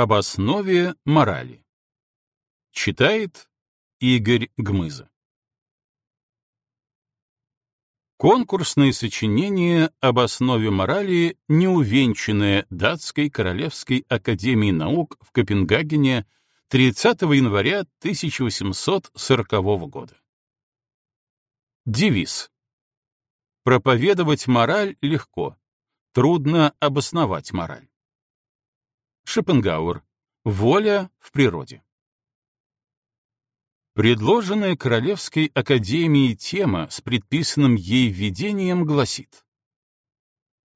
Об основе морали. Читает Игорь Гмыза. Конкурсное сочинение об основе морали, неувенчанное Датской Королевской Академией Наук в Копенгагене 30 января 1840 года. Девиз. Проповедовать мораль легко, трудно обосновать мораль. Шопенгауэр. Воля в природе. Предложенная Королевской академией тема с предписанным ей введением гласит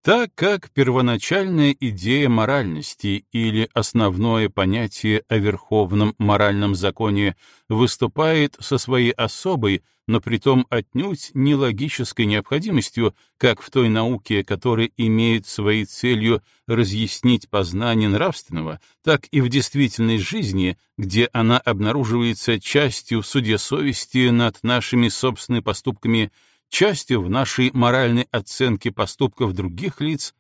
так как первоначальная идея моральности или основное понятие о верховном моральном законе выступает со своей особой, но притом отнюдь не логической необходимостью, как в той науке, которая имеет своей целью разъяснить познание нравственного, так и в действительной жизни, где она обнаруживается частью в суде совести над нашими собственными поступками, частью в нашей моральной оценке поступков других лиц,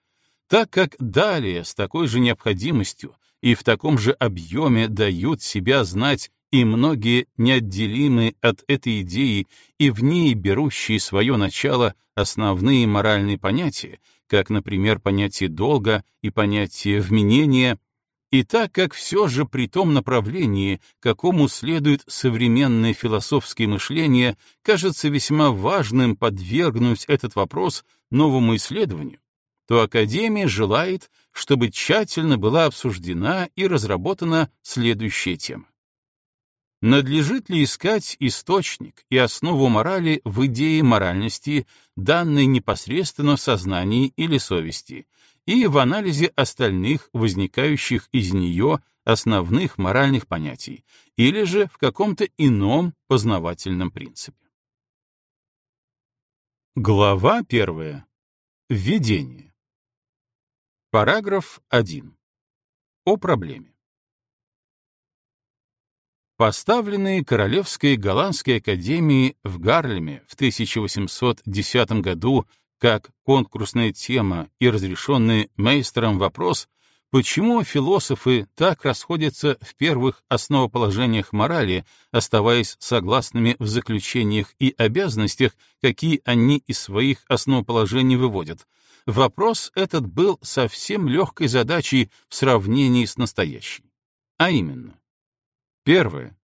так как далее с такой же необходимостью и в таком же объеме дают себя знать и многие неотделимые от этой идеи и в ней берущие свое начало основные моральные понятия, как, например, понятие долга и понятие вменения — и так как все же при том направлении, какому следует современное философское мышление, кажется весьма важным подвергнуть этот вопрос новому исследованию, то Академия желает, чтобы тщательно была обсуждена и разработана следующая тема. Надлежит ли искать источник и основу морали в идее моральности, данной непосредственно в сознании или совести, и в анализе остальных возникающих из нее основных моральных понятий, или же в каком-то ином познавательном принципе. Глава первая. Введение. Параграф 1. О проблеме. Поставленные Королевской голландской академией в Гарлеме в 1810 году как конкурсная тема и разрешенный мейстером вопрос, почему философы так расходятся в первых основоположениях морали, оставаясь согласными в заключениях и обязанностях, какие они из своих основоположений выводят. Вопрос этот был совсем легкой задачей в сравнении с настоящей. А именно. Первое.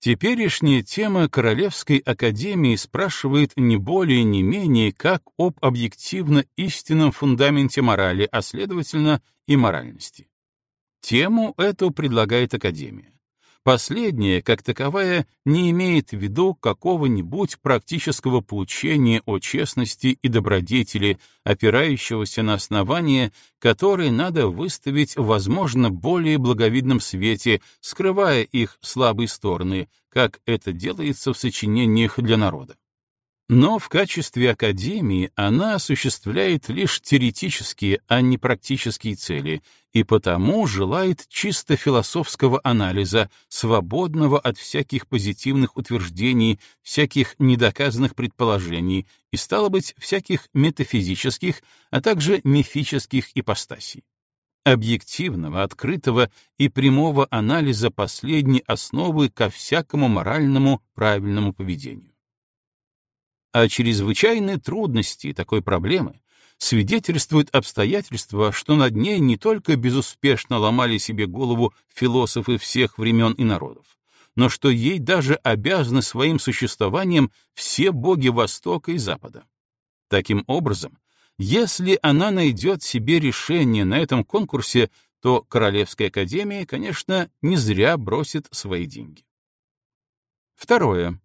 Теперешняя тема Королевской академии спрашивает не более не менее как об объективно истинном фундаменте морали, а следовательно и моральности. Тему эту предлагает Академия. Последняя, как таковая, не имеет в виду какого-нибудь практического поучения о честности и добродетели, опирающегося на основания, которые надо выставить, возможно, более благовидном свете, скрывая их слабые стороны, как это делается в сочинениях для народа. Но в качестве академии она осуществляет лишь теоретические, а не практические цели, и потому желает чисто философского анализа, свободного от всяких позитивных утверждений, всяких недоказанных предположений и, стало быть, всяких метафизических, а также мифических ипостасей объективного, открытого и прямого анализа последней основы ко всякому моральному правильному поведению. О чрезвычайной трудности такой проблемы свидетельствует обстоятельство, что над ней не только безуспешно ломали себе голову философы всех времен и народов, но что ей даже обязаны своим существованием все боги Востока и Запада. Таким образом, если она найдет себе решение на этом конкурсе, то Королевская академия, конечно, не зря бросит свои деньги. Второе.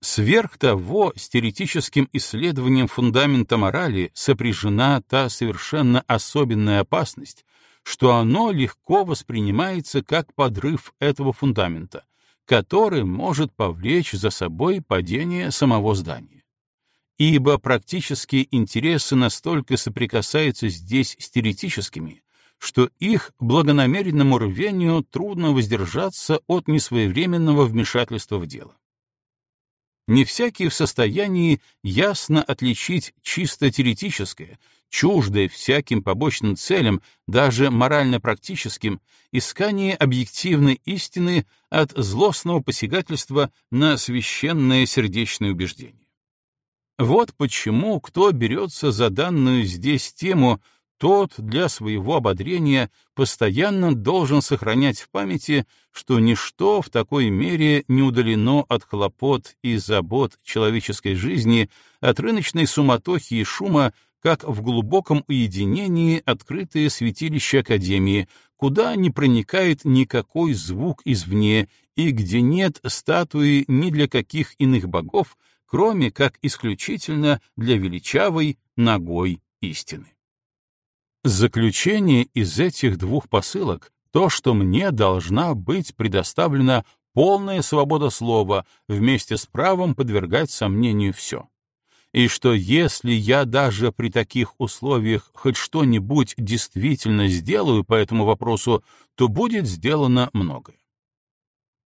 Сверх того, с теоретическим исследованием фундамента морали сопряжена та совершенно особенная опасность, что оно легко воспринимается как подрыв этого фундамента, который может повлечь за собой падение самого здания. Ибо практические интересы настолько соприкасаются здесь с теоретическими, что их благонамеренному рвению трудно воздержаться от несвоевременного вмешательства в дело. Не всякий в состоянии ясно отличить чисто теоретическое, чуждое всяким побочным целям, даже морально-практическим, искание объективной истины от злостного посягательства на священное сердечное убеждение. Вот почему, кто берется за данную здесь тему, тот для своего ободрения постоянно должен сохранять в памяти, что ничто в такой мере не удалено от хлопот и забот человеческой жизни, от рыночной суматохи и шума, как в глубоком уединении открытые святилища Академии, куда не проникает никакой звук извне и где нет статуи ни для каких иных богов, кроме как исключительно для величавой ногой истины. Заключение из этих двух посылок — то, что мне должна быть предоставлена полная свобода слова вместе с правом подвергать сомнению все. И что если я даже при таких условиях хоть что-нибудь действительно сделаю по этому вопросу, то будет сделано многое.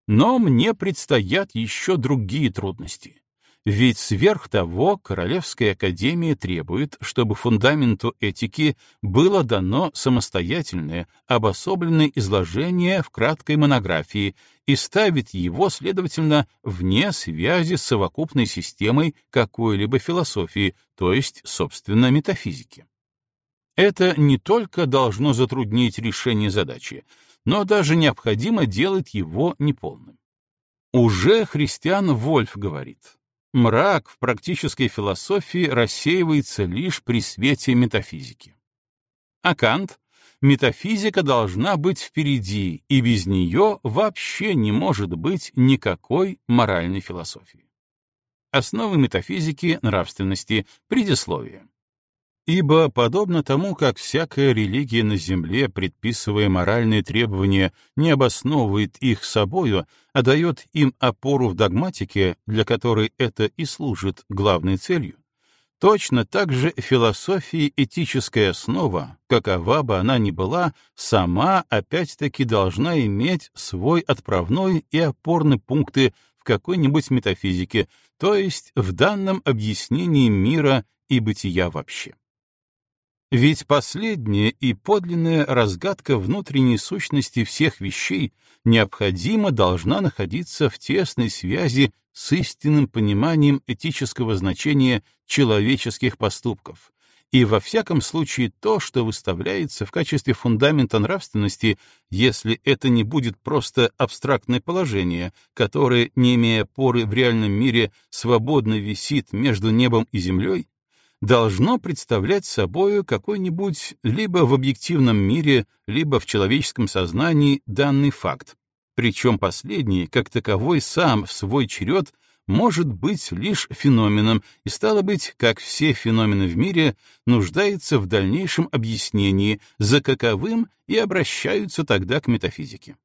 Но мне предстоят еще другие трудности. Ведь сверх того Королевская академия требует, чтобы фундаменту этики было дано самостоятельное, обособленное изложение в краткой монографии и ставит его, следовательно, вне связи с совокупной системой какой-либо философии, то есть, собственно, метафизики. Это не только должно затруднить решение задачи, но даже необходимо делать его неполным. Уже христиан Вольф говорит, Мрак в практической философии рассеивается лишь при свете метафизики. А Кант — метафизика должна быть впереди, и без нее вообще не может быть никакой моральной философии. Основы метафизики нравственности, предисловие. Ибо, подобно тому, как всякая религия на земле, предписывая моральные требования, не обосновывает их собою, а дает им опору в догматике, для которой это и служит главной целью, точно так же философия этическая основа, какова бы она ни была, сама опять-таки должна иметь свой отправной и опорный пункты в какой-нибудь метафизике, то есть в данном объяснении мира и бытия вообще. Ведь последняя и подлинная разгадка внутренней сущности всех вещей необходимо должна находиться в тесной связи с истинным пониманием этического значения человеческих поступков. И во всяком случае то, что выставляется в качестве фундамента нравственности, если это не будет просто абстрактное положение, которое, не имея поры в реальном мире, свободно висит между небом и землей, должно представлять собою какой-нибудь либо в объективном мире, либо в человеческом сознании данный факт, причем последний, как таковой сам в свой черед, может быть лишь феноменом и, стало быть, как все феномены в мире, нуждается в дальнейшем объяснении, за каковым и обращаются тогда к метафизике.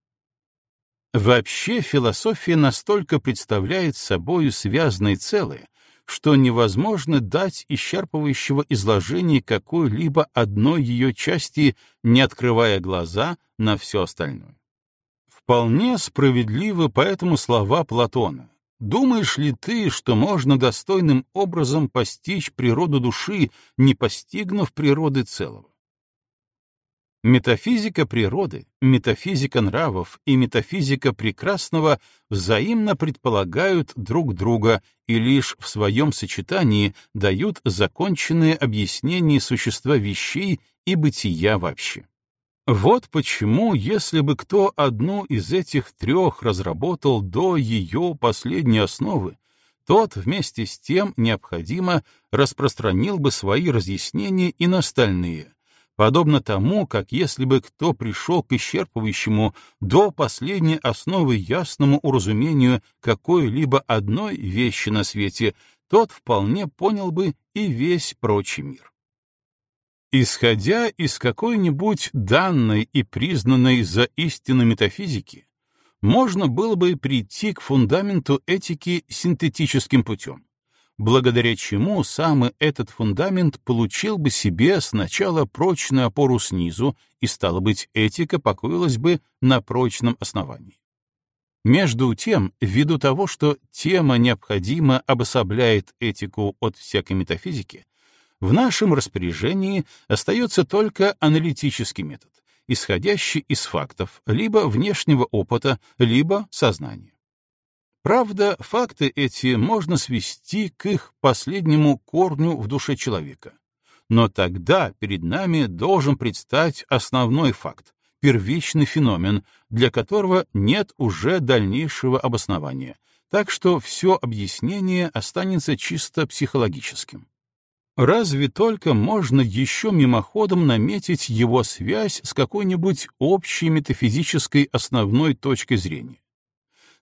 Вообще философия настолько представляет собою связанное целое, что невозможно дать исчерпывающего изложения какой-либо одной ее части, не открывая глаза на все остальное. Вполне справедливы поэтому слова Платона. Думаешь ли ты, что можно достойным образом постичь природу души, не постигнув природы целого? Метафизика природы, метафизика нравов и метафизика прекрасного взаимно предполагают друг друга и лишь в своем сочетании дают законченное объяснение существа вещей и бытия вообще. Вот почему, если бы кто одну из этих трех разработал до ее последней основы, тот вместе с тем необходимо распространил бы свои разъяснения и на остальные, подобно тому, как если бы кто пришел к исчерпывающему до последней основы ясному уразумению какой-либо одной вещи на свете, тот вполне понял бы и весь прочий мир. Исходя из какой-нибудь данной и признанной за истину метафизики, можно было бы прийти к фундаменту этики синтетическим путем благодаря чему самый этот фундамент получил бы себе сначала прочную опору снизу, и, стало быть, этика покоилась бы на прочном основании. Между тем, ввиду того, что тема необходимо обособляет этику от всякой метафизики, в нашем распоряжении остается только аналитический метод, исходящий из фактов либо внешнего опыта, либо сознания. Правда, факты эти можно свести к их последнему корню в душе человека. Но тогда перед нами должен предстать основной факт, первичный феномен, для которого нет уже дальнейшего обоснования, так что все объяснение останется чисто психологическим. Разве только можно еще мимоходом наметить его связь с какой-нибудь общей метафизической основной точкой зрения.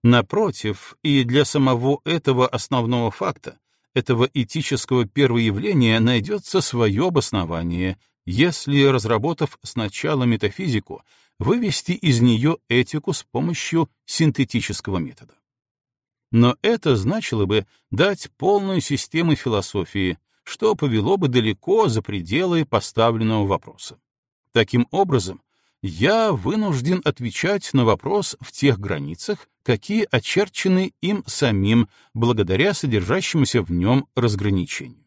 Напротив, и для самого этого основного факта, этого этического первоявления найдется свое обоснование, если, разработав сначала метафизику, вывести из нее этику с помощью синтетического метода. Но это значило бы дать полную систему философии, что повело бы далеко за пределы поставленного вопроса. Таким образом, я вынужден отвечать на вопрос в тех границах, какие очерчены им самим благодаря содержащемуся в нем разграничению.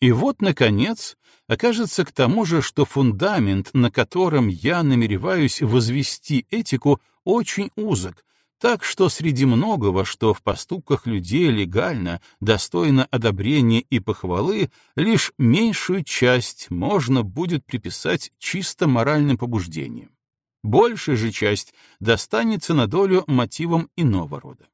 И вот, наконец, окажется к тому же, что фундамент, на котором я намереваюсь возвести этику, очень узок, так что среди многого, что в поступках людей легально, достойно одобрения и похвалы, лишь меньшую часть можно будет приписать чисто моральным побуждениям. Большая же часть достанется на долю мотивам иного рода.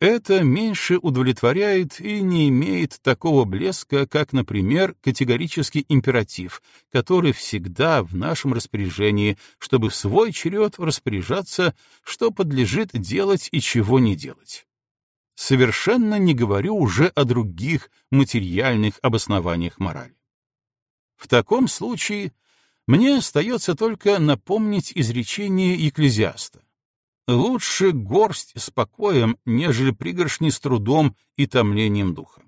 Это меньше удовлетворяет и не имеет такого блеска, как, например, категорический императив, который всегда в нашем распоряжении, чтобы в свой черед распоряжаться, что подлежит делать и чего не делать. Совершенно не говорю уже о других материальных обоснованиях морали. В таком случае мне остается только напомнить изречение Екклезиаста. Лучше горсть с нежели пригоршни с трудом и томлением духа.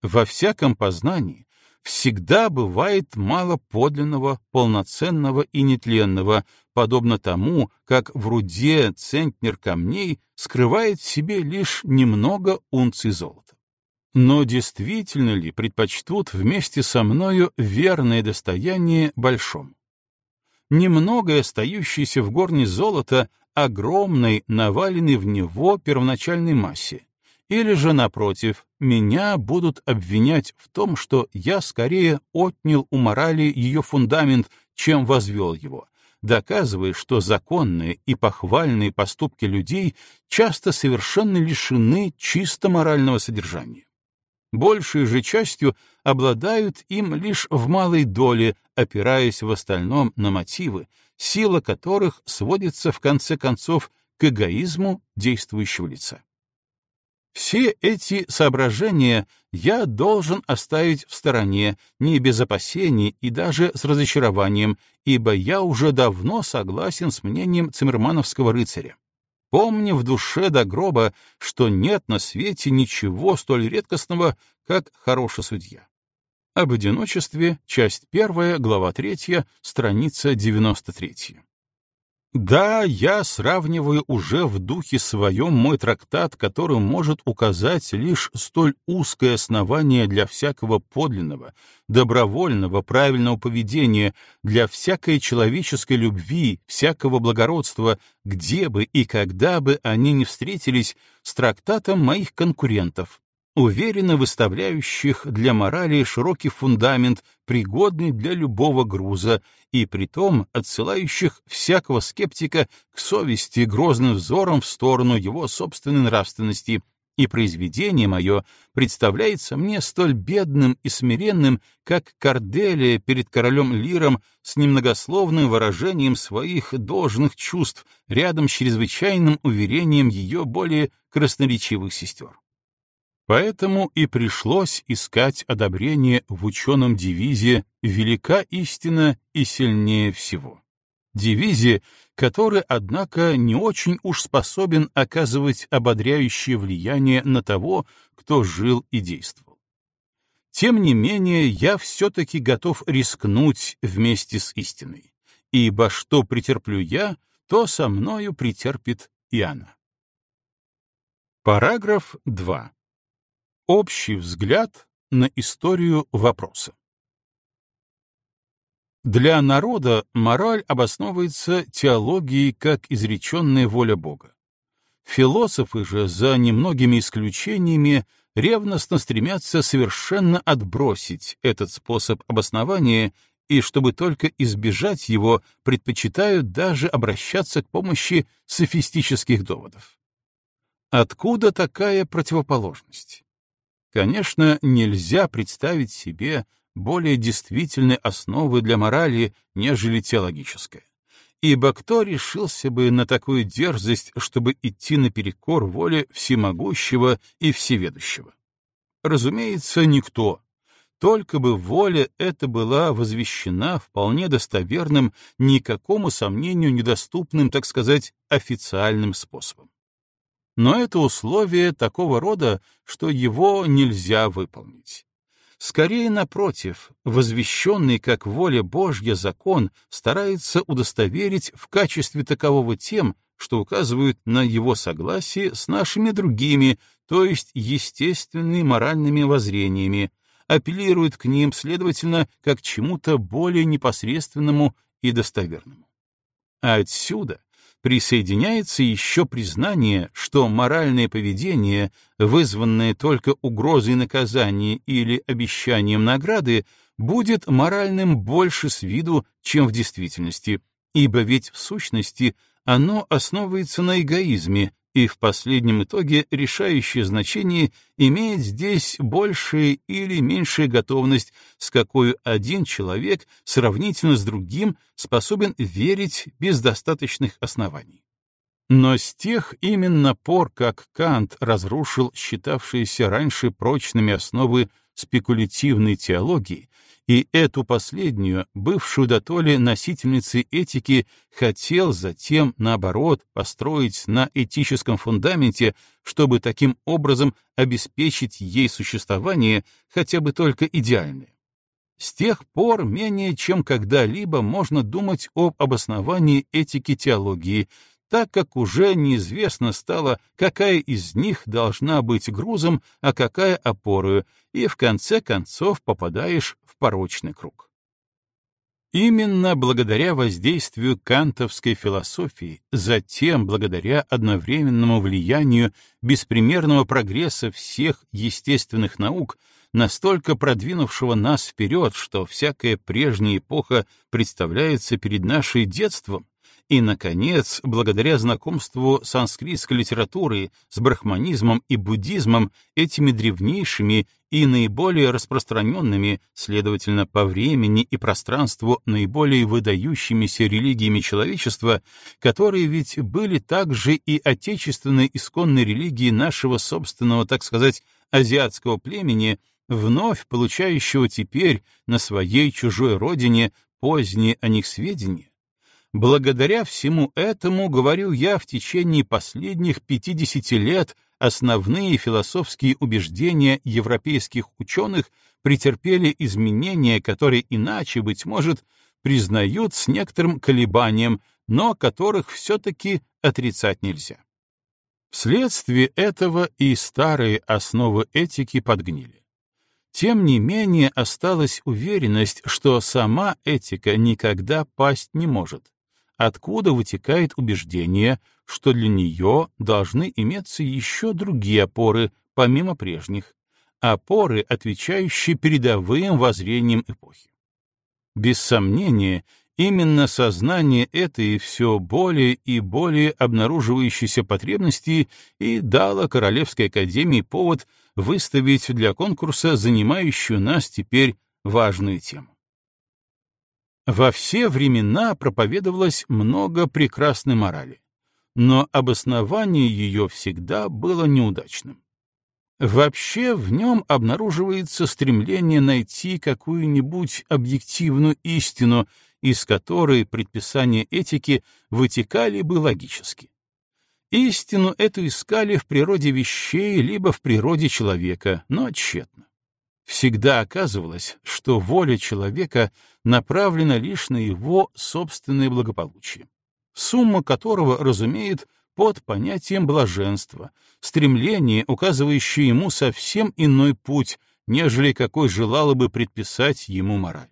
Во всяком познании всегда бывает мало подлинного, полноценного и нетленного, подобно тому, как в руде центнер камней скрывает в себе лишь немного унций золота. Но действительно ли предпочтут вместе со мною верное достояние большому? Немногое остающееся в горне золота огромной, наваленной в него первоначальной массе. Или же, напротив, меня будут обвинять в том, что я скорее отнял у морали ее фундамент, чем возвел его, доказывая, что законные и похвальные поступки людей часто совершенно лишены чисто морального содержания. Большей же частью обладают им лишь в малой доле, опираясь в остальном на мотивы, сила которых сводится в конце концов к эгоизму действующего лица. Все эти соображения я должен оставить в стороне, не без опасений и даже с разочарованием, ибо я уже давно согласен с мнением циммермановского рыцаря. Помни в душе до гроба, что нет на свете ничего столь редкостного, как хороший судья. Об одиночестве, часть первая, глава третья, страница девяносто третья. Да, я сравниваю уже в духе своем мой трактат, который может указать лишь столь узкое основание для всякого подлинного, добровольного, правильного поведения, для всякой человеческой любви, всякого благородства, где бы и когда бы они ни встретились с трактатом моих конкурентов, уверенно выставляющих для морали широкий фундамент, пригодный для любого груза, и притом отсылающих всякого скептика к совести грозным взором в сторону его собственной нравственности, и произведение мое представляется мне столь бедным и смиренным, как Корделия перед королем Лиром с немногословным выражением своих должных чувств рядом с чрезвычайным уверением ее более красноречивых сестер. Поэтому и пришлось искать одобрение в ученом девизе «Велика истина и сильнее всего». Девизе, который, однако, не очень уж способен оказывать ободряющее влияние на того, кто жил и действовал. Тем не менее, я все-таки готов рискнуть вместе с истиной, ибо что претерплю я, то со мною претерпит Иоанна. Параграф 2. Общий взгляд на историю вопроса. Для народа мораль обосновывается теологией как изреченная воля Бога. Философы же, за немногими исключениями, ревностно стремятся совершенно отбросить этот способ обоснования и, чтобы только избежать его, предпочитают даже обращаться к помощи софистических доводов. Откуда такая противоположность? Конечно, нельзя представить себе более действительной основы для морали, нежели теологическая. Ибо кто решился бы на такую дерзость, чтобы идти наперекор воле всемогущего и всеведущего? Разумеется, никто. Только бы воля эта была возвещена вполне достоверным, никакому сомнению недоступным, так сказать, официальным способом. Но это условие такого рода, что его нельзя выполнить. Скорее, напротив, возвещенный как воля Божья закон старается удостоверить в качестве такового тем, что указывают на его согласие с нашими другими, то есть естественными моральными воззрениями, апеллирует к ним, следовательно, как чему-то более непосредственному и достоверному. А отсюда присоединяется еще признание, что моральное поведение, вызванное только угрозой наказания или обещанием награды, будет моральным больше с виду, чем в действительности, ибо ведь в сущности оно основывается на эгоизме, и в последнем итоге решающее значение имеет здесь большая или меньшая готовность, с какой один человек сравнительно с другим способен верить без достаточных оснований. Но с тех именно пор, как Кант разрушил считавшиеся раньше прочными основы спекулятивной теологии, и эту последнюю, бывшую дотоле носительницей этики, хотел затем, наоборот, построить на этическом фундаменте, чтобы таким образом обеспечить ей существование хотя бы только идеальное. С тех пор менее чем когда-либо можно думать об обосновании этики теологии, так как уже неизвестно стало, какая из них должна быть грузом, а какая опорою, и в конце концов попадаешь в порочный круг. Именно благодаря воздействию кантовской философии, затем благодаря одновременному влиянию беспримерного прогресса всех естественных наук, настолько продвинувшего нас вперед, что всякая прежняя эпоха представляется перед нашей детством, и, наконец, благодаря знакомству санскритской литературы с брахманизмом и буддизмом, этими древнейшими и наиболее распространенными, следовательно, по времени и пространству наиболее выдающимися религиями человечества, которые ведь были также и отечественной исконной религией нашего собственного, так сказать, азиатского племени, вновь получающего теперь на своей чужой родине поздние о них сведения, Благодаря всему этому, говорю я, в течение последних 50 лет основные философские убеждения европейских ученых претерпели изменения, которые иначе, быть может, признают с некоторым колебанием, но которых все-таки отрицать нельзя. Вследствие этого и старые основы этики подгнили. Тем не менее осталась уверенность, что сама этика никогда пасть не может, откуда вытекает убеждение, что для нее должны иметься еще другие опоры, помимо прежних, опоры, отвечающие передовым воззрениям эпохи. Без сомнения, именно сознание этой все более и более обнаруживающейся потребности и дало Королевской академии повод выставить для конкурса занимающую нас теперь важную тему. Во все времена проповедовалось много прекрасной морали, но обоснование ее всегда было неудачным. Вообще в нем обнаруживается стремление найти какую-нибудь объективную истину, из которой предписания этики вытекали бы логически. Истину эту искали в природе вещей либо в природе человека, но тщетно всегда оказывалось, что воля человека направлена лишь на его собственное благополучие, сумма которого разумеет под понятием блаженства, стремление, указывающее ему совсем иной путь, нежели какой желала бы предписать ему мораль.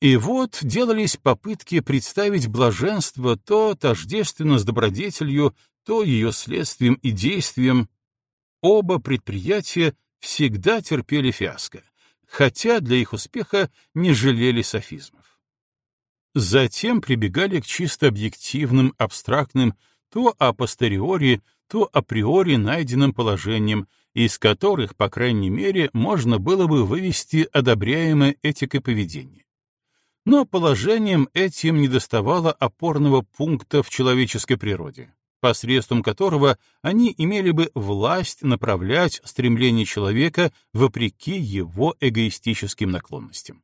И вот делались попытки представить блаженство то тождественно с добродетелью, то ее следствием и действием. Оба предприятия всегда терпели фиаско, хотя для их успеха не жалели софизмов. Затем прибегали к чисто объективным, абстрактным, то апостериори, то априори найденным положениям, из которых, по крайней мере, можно было бы вывести одобряемое этикой поведение. Но положением этим недоставало опорного пункта в человеческой природе, посредством которого они имели бы власть направлять стремление человека вопреки его эгоистическим наклонностям.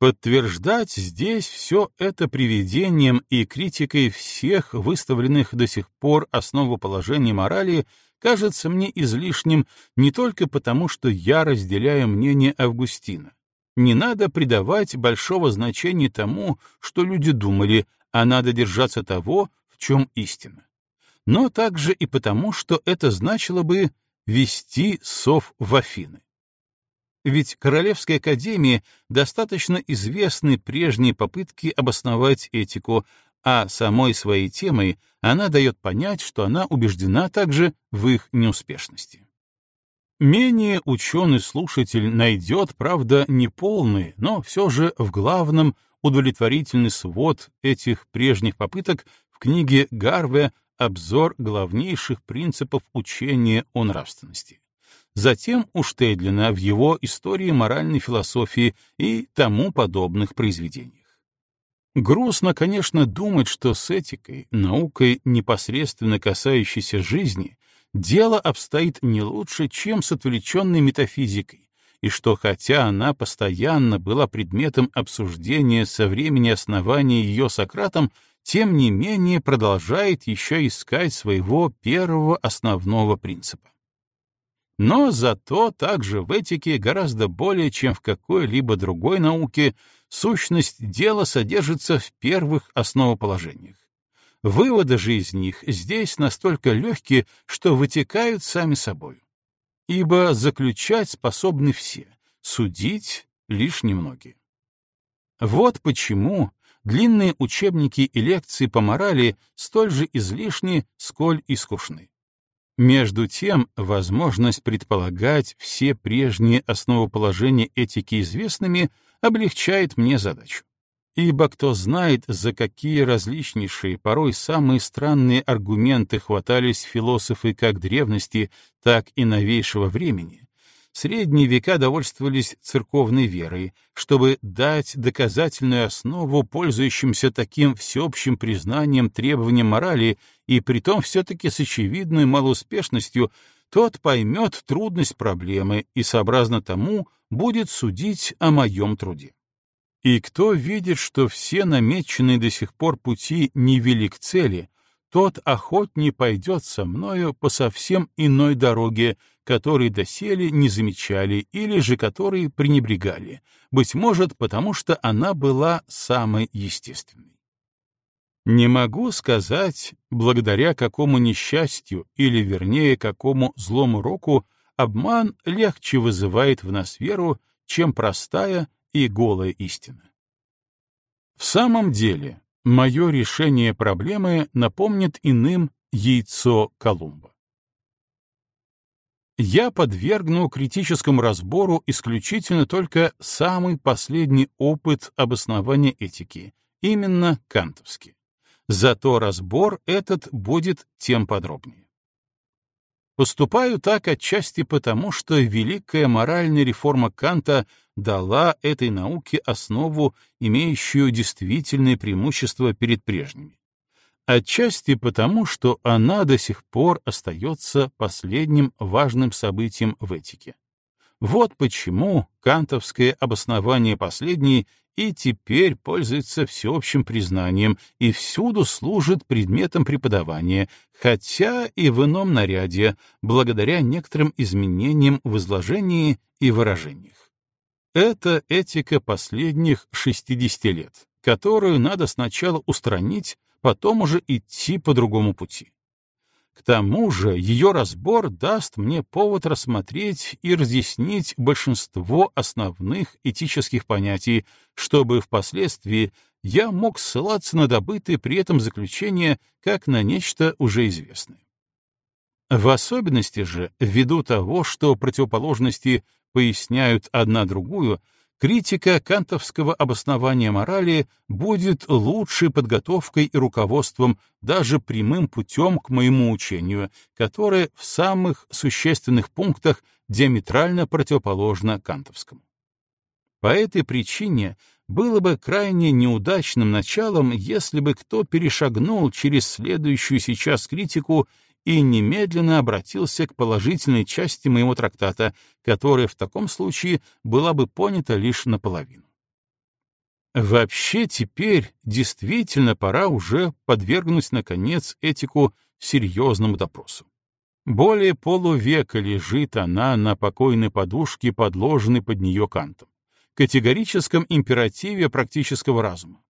Подтверждать здесь все это приведением и критикой всех выставленных до сих пор основоположений морали кажется мне излишним не только потому, что я разделяю мнение Августина. Не надо придавать большого значения тому, что люди думали, а надо держаться того, в чем истина. Но также и потому, что это значило бы вести сов в Афины. Ведь Королевской академии достаточно известны прежние попытки обосновать этику, а самой своей темой она дает понять, что она убеждена также в их неуспешности. Менее ученый слушатель найдет, правда, неполный, но все же в главном удовлетворительный свод этих прежних попыток в книге Гарве «Обзор главнейших принципов учения о нравственности» затем у Штейдлина в его «Истории моральной философии» и тому подобных произведениях. Грустно, конечно, думать, что с этикой, наукой, непосредственно касающейся жизни, дело обстоит не лучше, чем с отвлеченной метафизикой, и что хотя она постоянно была предметом обсуждения со времени основания ее Сократом, тем не менее продолжает еще искать своего первого основного принципа. Но зато также в этике гораздо более, чем в какой-либо другой науке, сущность дела содержится в первых основоположениях. Выводы же из них здесь настолько легкие, что вытекают сами собой. Ибо заключать способны все, судить — лишь немногие. Вот почему длинные учебники и лекции по морали столь же излишни, сколь и скучны. Между тем, возможность предполагать все прежние основоположения этики известными облегчает мне задачу. Ибо кто знает, за какие различнейшие, порой самые странные аргументы хватались философы как древности, так и новейшего времени, средние века довольствовались церковной верой, чтобы дать доказательную основу пользующимся таким всеобщим признанием требованиям морали и притом все-таки с очевидной малоуспешностью, тот поймет трудность проблемы и, сообразно тому, будет судить о моем труде. И кто видит, что все намеченные до сих пор пути не вели к цели, тот охотнее пойдет со мною по совсем иной дороге, которые доселе не замечали или же которые пренебрегали, быть может, потому что она была самой естественной. Не могу сказать, благодаря какому несчастью или, вернее, какому злому року обман легче вызывает в нас веру, чем простая и голая истина. В самом деле, Мое решение проблемы напомнит иным яйцо Колумба. Я подвергну критическому разбору исключительно только самый последний опыт обоснования этики, именно кантовский. Зато разбор этот будет тем подробнее. Поступаю так отчасти потому, что великая моральная реформа Канта дала этой науке основу, имеющую действительные преимущества перед прежними. Отчасти потому, что она до сих пор остается последним важным событием в этике. Вот почему кантовское обоснование последней и теперь пользуется всеобщим признанием и всюду служит предметом преподавания, хотя и в ином наряде, благодаря некоторым изменениям в изложении и выражениях. Это этика последних 60 лет, которую надо сначала устранить, потом уже идти по другому пути. К тому же ее разбор даст мне повод рассмотреть и разъяснить большинство основных этических понятий, чтобы впоследствии я мог ссылаться на добытые при этом заключения как на нечто уже известное. В особенности же, ввиду того, что противоположности поясняют одна другую, критика кантовского обоснования морали будет лучшей подготовкой и руководством даже прямым путем к моему учению, которое в самых существенных пунктах диаметрально противоположно кантовскому. По этой причине было бы крайне неудачным началом, если бы кто перешагнул через следующую сейчас критику и немедленно обратился к положительной части моего трактата, которая в таком случае была бы понята лишь наполовину. Вообще теперь действительно пора уже подвергнуть, наконец, этику серьезному допросу. Более полувека лежит она на покойной подушке, подложенной под нее кантом, категорическом императиве практического разума.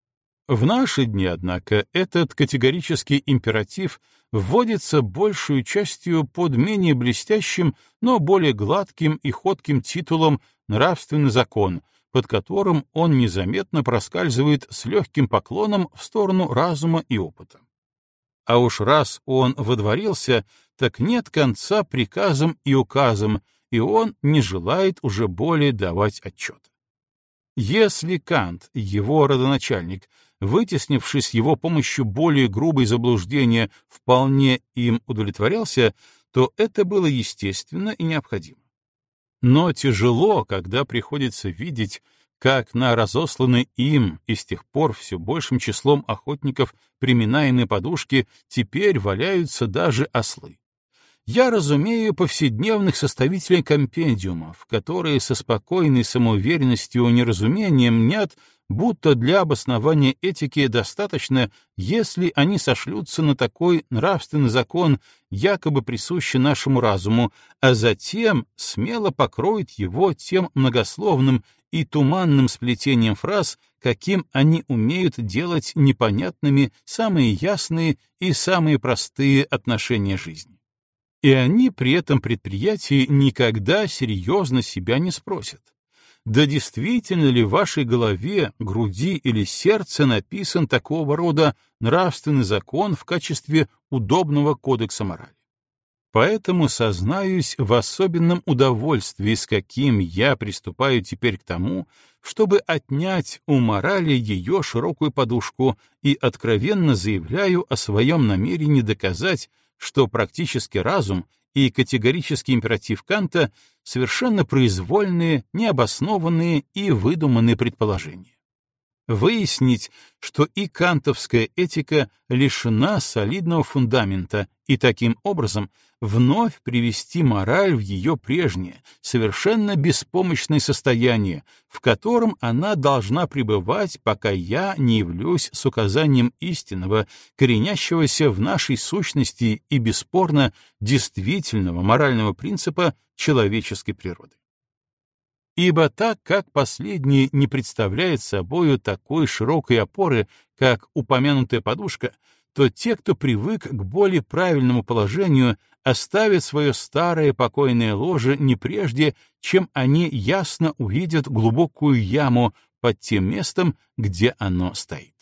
В наши дни, однако, этот категорический императив вводится большую частью под менее блестящим, но более гладким и ходким титулом «нравственный закон», под которым он незаметно проскальзывает с легким поклоном в сторону разума и опыта. А уж раз он водворился, так нет конца приказам и указам, и он не желает уже более давать отчет. Если Кант, его родоначальник, вытеснивший с его помощью более грубые заблуждения, вполне им удовлетворялся, то это было естественно и необходимо. Но тяжело, когда приходится видеть, как на разосланной им и с тех пор все большим числом охотников приминаемые подушки теперь валяются даже ослы. Я разумею повседневных составителей компендиумов, которые со спокойной самоуверенностью и неразумением мнят, будто для обоснования этики достаточно, если они сошлются на такой нравственный закон, якобы присущий нашему разуму, а затем смело покроют его тем многословным и туманным сплетением фраз, каким они умеют делать непонятными самые ясные и самые простые отношения жизни. И они при этом предприятии никогда серьезно себя не спросят да действительно ли в вашей голове, груди или сердце написан такого рода нравственный закон в качестве удобного кодекса морали. Поэтому сознаюсь в особенном удовольствии, с каким я приступаю теперь к тому, чтобы отнять у морали ее широкую подушку и откровенно заявляю о своем намерении доказать, что практический разум и категорический императив Канта — совершенно произвольные, необоснованные и выдуманные предположения. Выяснить, что и кантовская этика лишена солидного фундамента, и таким образом вновь привести мораль в ее прежнее, совершенно беспомощное состояние, в котором она должна пребывать, пока я не явлюсь с указанием истинного, коренящегося в нашей сущности и бесспорно действительного морального принципа человеческой природы. Ибо так как последний не представляет собою такой широкой опоры, как упомянутая подушка, то те, кто привык к более правильному положению, оставят свое старое покойное ложе не прежде, чем они ясно увидят глубокую яму под тем местом, где оно стоит.